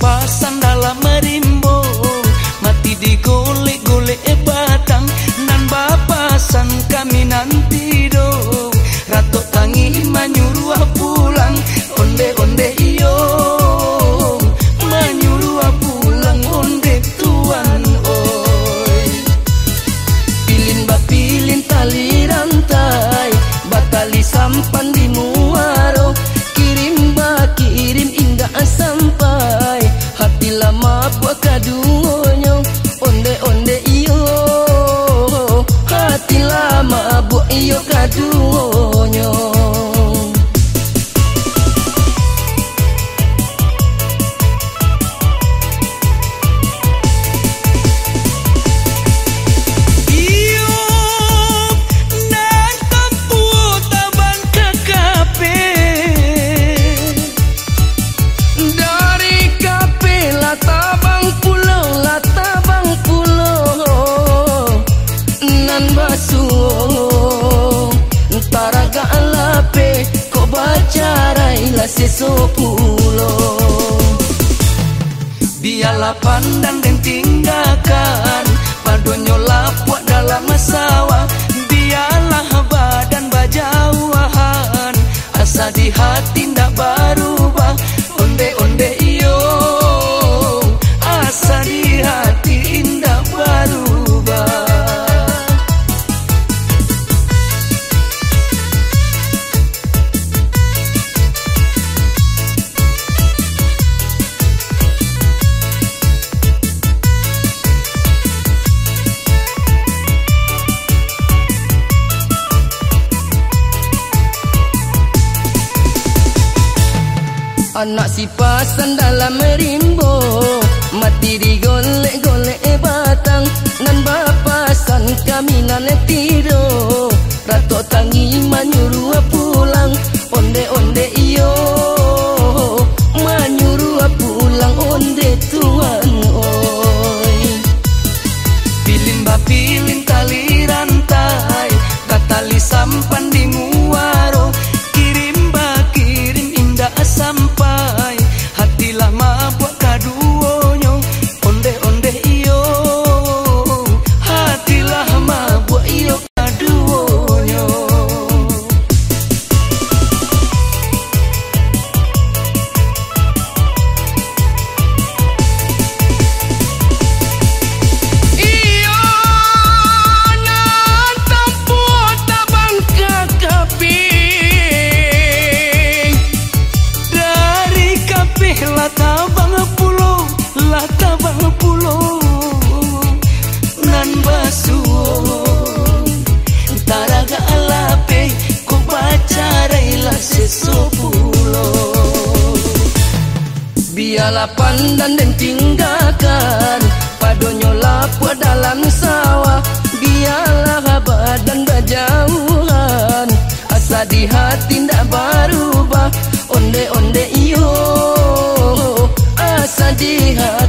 pasang dalam merimbo. Mati di golek batang nan bapasan kami nanti do ratok tangi menyuruh pulang onde onde iyo. do. Sesopulo Biarlah pandang dan tinggalkan Anak si pasan dalam rimbo Mati digolek-golek batang. Nan bapasan kami nan tiro Rato tangi biarlah pandan dan tinggalkan. Padonyo lapua dalam sawah. Biarlah abad dan berjauhan. Asa di hati ndak berubah. Onde onde iyo. Asa di hati